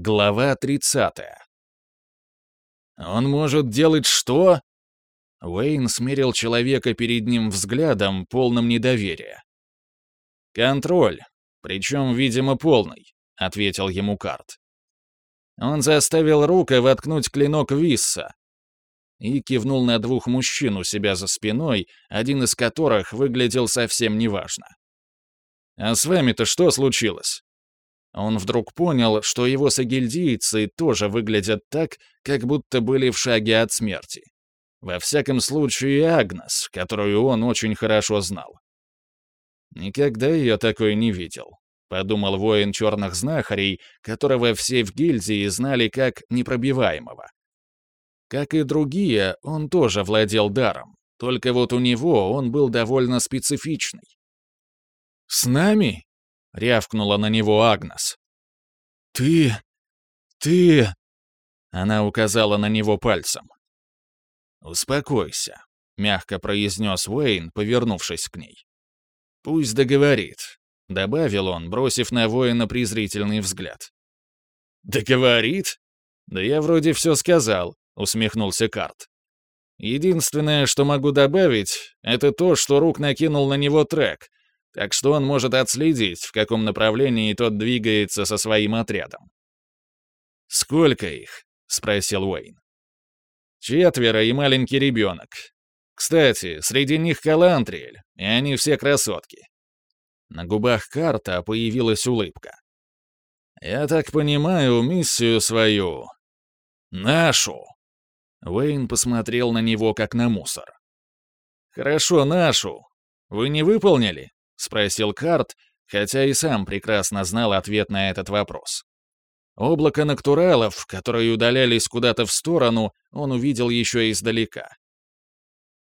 Глава 30. «Он может делать что?» Уэйн смерил человека перед ним взглядом, полным недоверия. «Контроль, причем, видимо, полный», — ответил ему Карт. Он заставил Рука воткнуть клинок Висса и кивнул на двух мужчин у себя за спиной, один из которых выглядел совсем неважно. «А с вами-то что случилось?» Он вдруг понял, что его сагильдийцы тоже выглядят так, как будто были в шаге от смерти. Во всяком случае, Агнес, которую он очень хорошо знал. «Никогда ее такой не видел», — подумал воин черных знахарей, которого все в гильдии знали как непробиваемого. Как и другие, он тоже владел даром, только вот у него он был довольно специфичный. «С нами?» — рявкнула на него Агнес. «Ты... ты...» Она указала на него пальцем. «Успокойся», — мягко произнес Уэйн, повернувшись к ней. «Пусть договорит», — добавил он, бросив на воина презрительный взгляд. «Договорит? Да я вроде все сказал», — усмехнулся Карт. «Единственное, что могу добавить, это то, что Рук накинул на него трек, так что он может отследить, в каком направлении тот двигается со своим отрядом. «Сколько их?» — спросил Уэйн. «Четверо и маленький ребенок. Кстати, среди них Калантриэль, и они все красотки». На губах карта появилась улыбка. «Я так понимаю, миссию свою... нашу!» Уэйн посмотрел на него, как на мусор. «Хорошо, нашу. Вы не выполнили?» — спросил Карт, хотя и сам прекрасно знал ответ на этот вопрос. Облако натуралов, которые удалялись куда-то в сторону, он увидел еще издалека.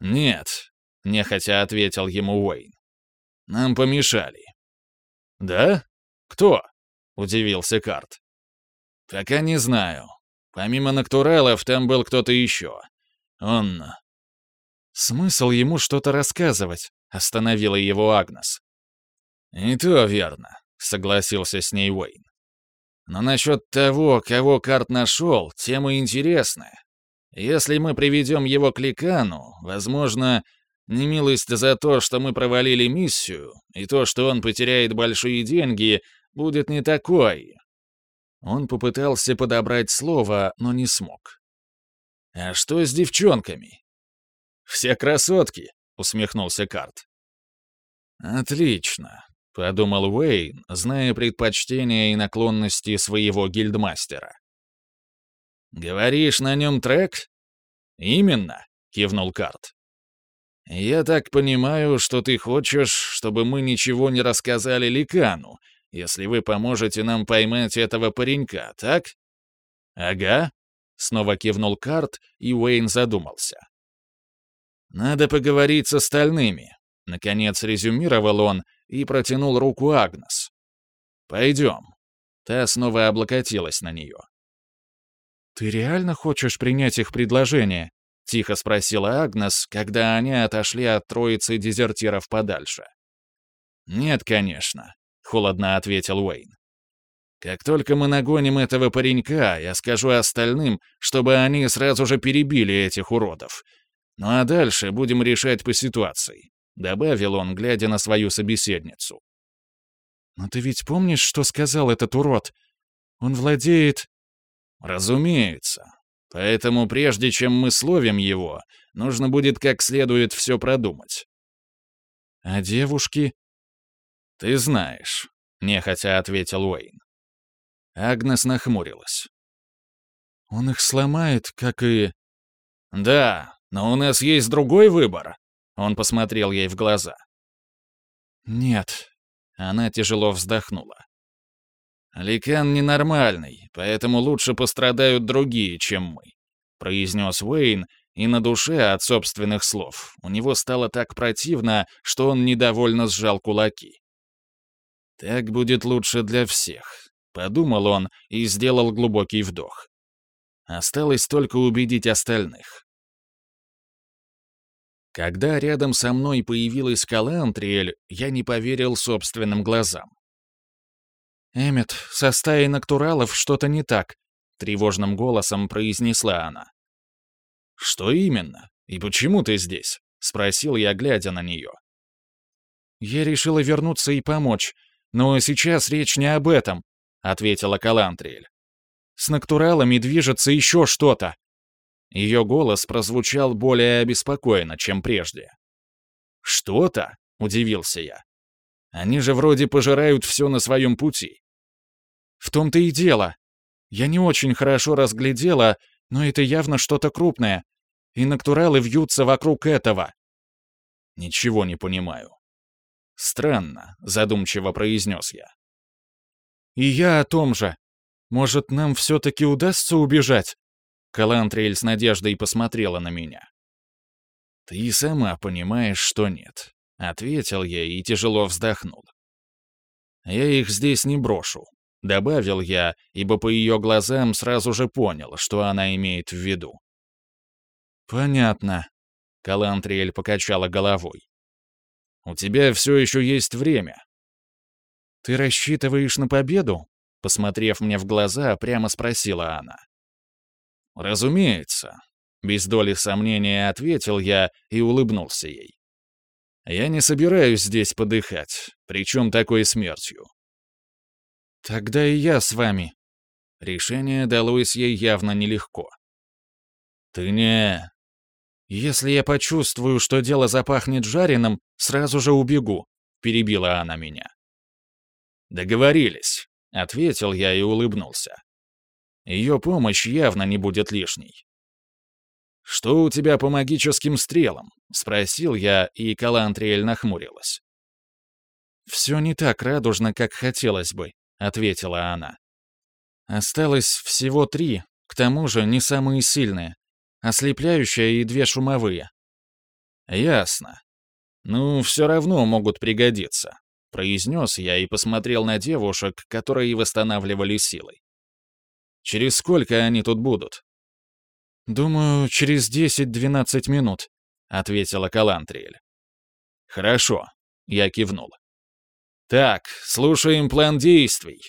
«Нет», — нехотя ответил ему Уэйн. «Нам помешали». «Да? Кто?» — удивился Карт. «Пока не знаю. Помимо натуралов там был кто-то еще. Он...» «Смысл ему что-то рассказывать?» — остановила его Агнес. «И то верно», — согласился с ней Уэйн. «Но насчет того, кого Карт нашел, тема интересная. Если мы приведем его к Ликану, возможно, не милость за то, что мы провалили миссию, и то, что он потеряет большие деньги, будет не такой». Он попытался подобрать слово, но не смог. «А что с девчонками?» «Все красотки», — усмехнулся Карт. «Отлично», — подумал Уэйн, зная предпочтения и наклонности своего гильдмастера. «Говоришь, на нем трек?» «Именно», — кивнул Карт. «Я так понимаю, что ты хочешь, чтобы мы ничего не рассказали Ликану, если вы поможете нам поймать этого паренька, так?» «Ага», — снова кивнул Карт, и Уэйн задумался. «Надо поговорить с остальными», — наконец резюмировал он и протянул руку Агнес. «Пойдем». Та снова облокотилась на нее. «Ты реально хочешь принять их предложение?» — тихо спросила Агнес, когда они отошли от троицы дезертиров подальше. «Нет, конечно», — холодно ответил Уэйн. «Как только мы нагоним этого паренька, я скажу остальным, чтобы они сразу же перебили этих уродов. Ну а дальше будем решать по ситуации», — добавил он, глядя на свою собеседницу. «Но ты ведь помнишь, что сказал этот урод? Он владеет...» «Разумеется. Поэтому прежде чем мы словим его, нужно будет как следует все продумать». «А девушки?» «Ты знаешь», — нехотя ответил Уэйн. Агнес нахмурилась. «Он их сломает, как и...» «Да, но у нас есть другой выбор», — он посмотрел ей в глаза. «Нет», — она тяжело вздохнула. «Ликан ненормальный, поэтому лучше пострадают другие, чем мы», — произнес Уэйн, и на душе от собственных слов у него стало так противно, что он недовольно сжал кулаки. «Так будет лучше для всех», — подумал он и сделал глубокий вдох. Осталось только убедить остальных. Когда рядом со мной появилась Калантриэль, я не поверил собственным глазам. «Эммет, со стаей натуралов что-то не так», — тревожным голосом произнесла она. «Что именно? И почему ты здесь?» — спросил я, глядя на нее. «Я решила вернуться и помочь, но сейчас речь не об этом», — ответила Калантриэль. «С натуралами движется еще что-то». Ее голос прозвучал более обеспокоенно, чем прежде. «Что-то?» — удивился я. «Они же вроде пожирают все на своем пути». «В том-то и дело. Я не очень хорошо разглядела, но это явно что-то крупное. И натуралы вьются вокруг этого». «Ничего не понимаю». «Странно», — задумчиво произнес я. «И я о том же. Может, нам все-таки удастся убежать?» Калантриэль с надеждой посмотрела на меня. «Ты сама понимаешь, что нет», — ответил я и тяжело вздохнул. «Я их здесь не брошу», — добавил я, ибо по ее глазам сразу же понял, что она имеет в виду. «Понятно», — Калантриэль покачала головой. «У тебя все еще есть время». «Ты рассчитываешь на победу?» Посмотрев мне в глаза, прямо спросила она. «Разумеется», — без доли сомнения ответил я и улыбнулся ей. «Я не собираюсь здесь подыхать, причем такой смертью». «Тогда и я с вами». Решение далось ей явно нелегко. «Ты не...» «Если я почувствую, что дело запахнет жареным, сразу же убегу», — перебила она меня. «Договорились», — ответил я и улыбнулся. Ее помощь явно не будет лишней. «Что у тебя по магическим стрелам?» — спросил я, и Калантриэль нахмурилась. «Все не так радужно, как хотелось бы», — ответила она. «Осталось всего три, к тому же не самые сильные. Ослепляющая и две шумовые». «Ясно. Ну, все равно могут пригодиться», — произнес я и посмотрел на девушек, которые восстанавливали силой. Через сколько они тут будут?» «Думаю, через 10-12 минут», — ответила Калантриэль. «Хорошо», — я кивнул. «Так, слушаем план действий».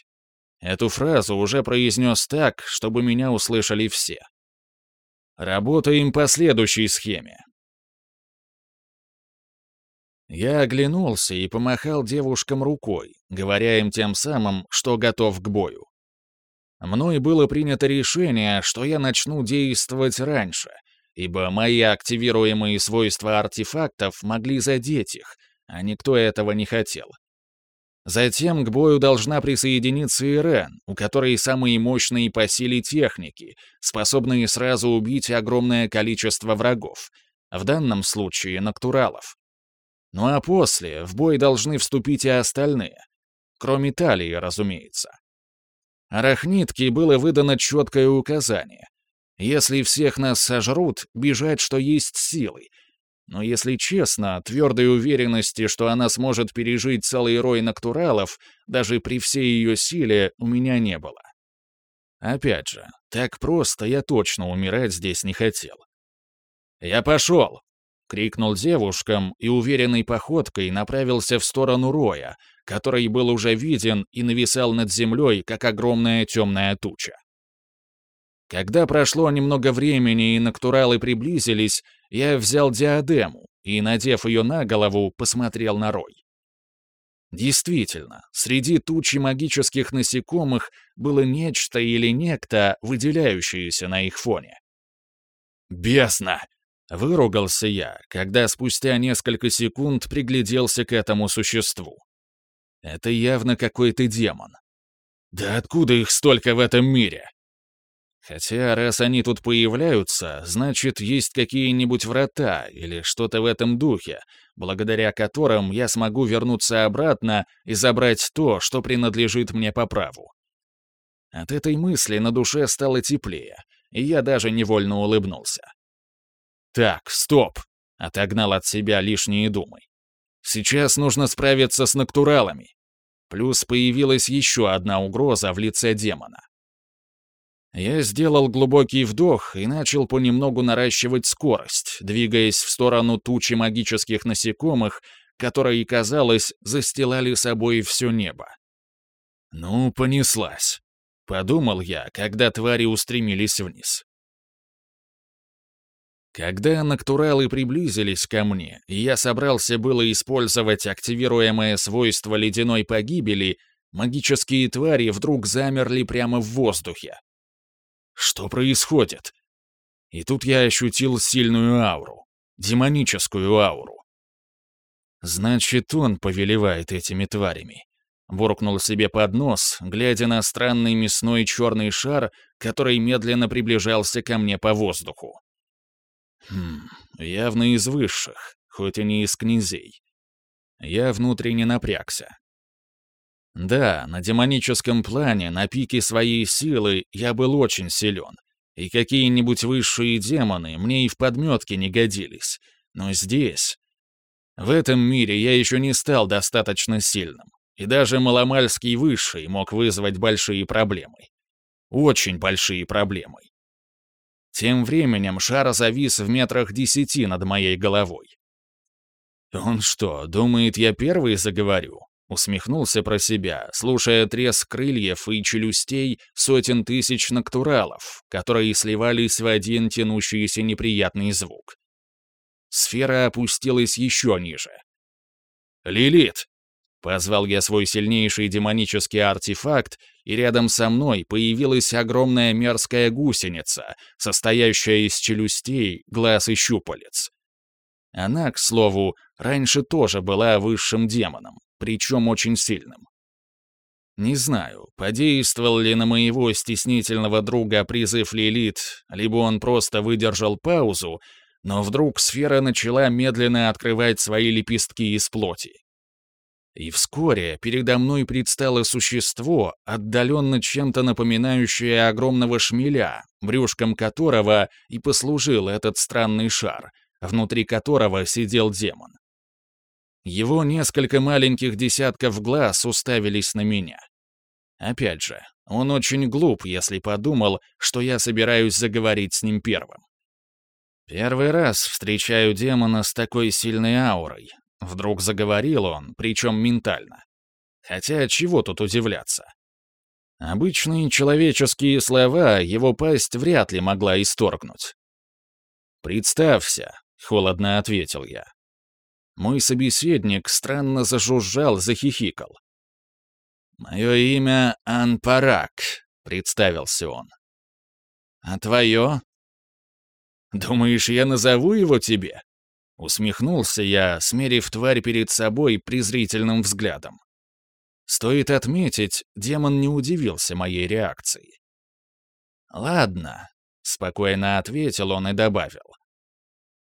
Эту фразу уже произнес так, чтобы меня услышали все. Работаем по следующей схеме. Я оглянулся и помахал девушкам рукой, говоря им тем самым, что готов к бою. Мной было принято решение, что я начну действовать раньше, ибо мои активируемые свойства артефактов могли задеть их, а никто этого не хотел. Затем к бою должна присоединиться Ирен, у которой самые мощные по силе техники, способные сразу убить огромное количество врагов, в данном случае натуралов. Ну а после в бой должны вступить и остальные, кроме Талии, разумеется. Арахнитке было выдано четкое указание. Если всех нас сожрут, бежать, что есть силы. Но если честно, твердой уверенности, что она сможет пережить целый рой натуралов, даже при всей ее силе, у меня не было. Опять же, так просто я точно умирать здесь не хотел. «Я пошел!» — крикнул девушкам и уверенной походкой направился в сторону роя, который был уже виден и нависал над землей, как огромная темная туча. Когда прошло немного времени и натуралы приблизились, я взял диадему и, надев ее на голову, посмотрел на рой. Действительно, среди тучи магических насекомых было нечто или некто, выделяющееся на их фоне. «Бесно!» — выругался я, когда спустя несколько секунд пригляделся к этому существу. Это явно какой-то демон. Да откуда их столько в этом мире? Хотя, раз они тут появляются, значит, есть какие-нибудь врата или что-то в этом духе, благодаря которым я смогу вернуться обратно и забрать то, что принадлежит мне по праву. От этой мысли на душе стало теплее, и я даже невольно улыбнулся. «Так, стоп!» — отогнал от себя лишние думы. Сейчас нужно справиться с натуралами. Плюс появилась еще одна угроза в лице демона. Я сделал глубокий вдох и начал понемногу наращивать скорость, двигаясь в сторону тучи магических насекомых, которые, казалось, застилали собой все небо. Ну, понеслась. Подумал я, когда твари устремились вниз. Когда натуралы приблизились ко мне, и я собрался было использовать активируемое свойство ледяной погибели, магические твари вдруг замерли прямо в воздухе. Что происходит? И тут я ощутил сильную ауру, демоническую ауру. Значит, он повелевает этими тварями. Буркнул себе под нос, глядя на странный мясной черный шар, который медленно приближался ко мне по воздуху. Хм, явно из высших, хоть и не из князей. Я внутренне напрягся. Да, на демоническом плане, на пике своей силы, я был очень силен. И какие-нибудь высшие демоны мне и в подметке не годились. Но здесь... В этом мире я еще не стал достаточно сильным. И даже маломальский высший мог вызвать большие проблемы. Очень большие проблемы. Тем временем шар завис в метрах десяти над моей головой. «Он что, думает, я первый заговорю?» Усмехнулся про себя, слушая треск крыльев и челюстей сотен тысяч ноктуралов, которые сливались в один тянущийся неприятный звук. Сфера опустилась еще ниже. «Лилит!» — позвал я свой сильнейший демонический артефакт, и рядом со мной появилась огромная мерзкая гусеница, состоящая из челюстей, глаз и щупалец. Она, к слову, раньше тоже была высшим демоном, причем очень сильным. Не знаю, подействовал ли на моего стеснительного друга призыв Лилит, либо он просто выдержал паузу, но вдруг сфера начала медленно открывать свои лепестки из плоти. И вскоре передо мной предстало существо, отдаленно чем-то напоминающее огромного шмеля, брюшком которого и послужил этот странный шар, внутри которого сидел демон. Его несколько маленьких десятков глаз уставились на меня. Опять же, он очень глуп, если подумал, что я собираюсь заговорить с ним первым. Первый раз встречаю демона с такой сильной аурой. Вдруг заговорил он, причем ментально. Хотя чего тут удивляться? Обычные человеческие слова его пасть вряд ли могла исторгнуть. «Представься», — холодно ответил я. Мой собеседник странно зажужжал, захихикал. «Мое имя Анпарак», — представился он. «А твое?» «Думаешь, я назову его тебе?» Усмехнулся я, смерив тварь перед собой презрительным взглядом. Стоит отметить, демон не удивился моей реакцией. «Ладно», — спокойно ответил он и добавил.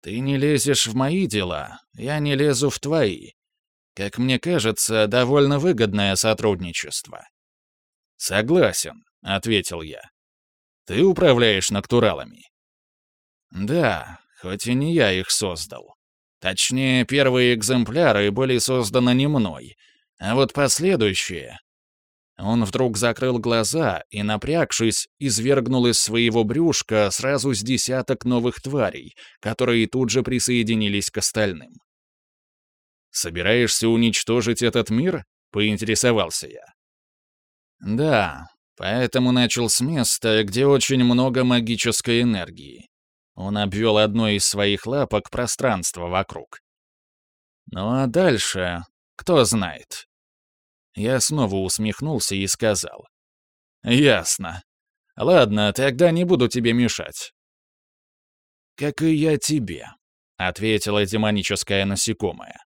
Ты не лезешь в мои дела, я не лезу в твои. Как мне кажется, довольно выгодное сотрудничество». «Согласен», — ответил я. «Ты управляешь натуралами?» «Да, хоть и не я их создал. Точнее, первые экземпляры были созданы не мной, а вот последующие он вдруг закрыл глаза и, напрягшись, извергнул из своего брюшка сразу с десяток новых тварей, которые тут же присоединились к остальным. «Собираешься уничтожить этот мир?» — поинтересовался я. «Да, поэтому начал с места, где очень много магической энергии». Он обвел одной из своих лапок пространство вокруг. «Ну а дальше, кто знает». Я снова усмехнулся и сказал. «Ясно. Ладно, тогда не буду тебе мешать». «Как и я тебе», — ответила демоническое насекомое.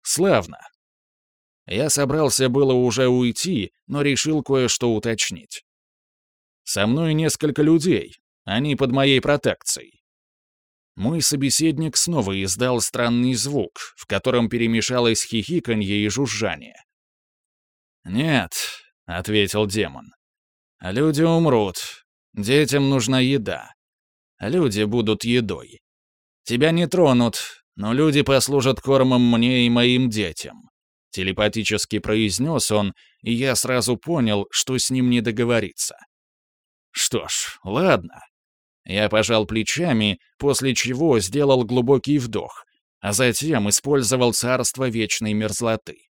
«Славно». Я собрался было уже уйти, но решил кое-что уточнить. «Со мной несколько людей. Они под моей протекцией». Мой собеседник снова издал странный звук, в котором перемешалось хихиканье и жужжание. «Нет», — ответил демон. «Люди умрут. Детям нужна еда. Люди будут едой. Тебя не тронут, но люди послужат кормом мне и моим детям». Телепатически произнес он, и я сразу понял, что с ним не договориться. «Что ж, ладно». Я пожал плечами, после чего сделал глубокий вдох, а затем использовал царство вечной мерзлоты.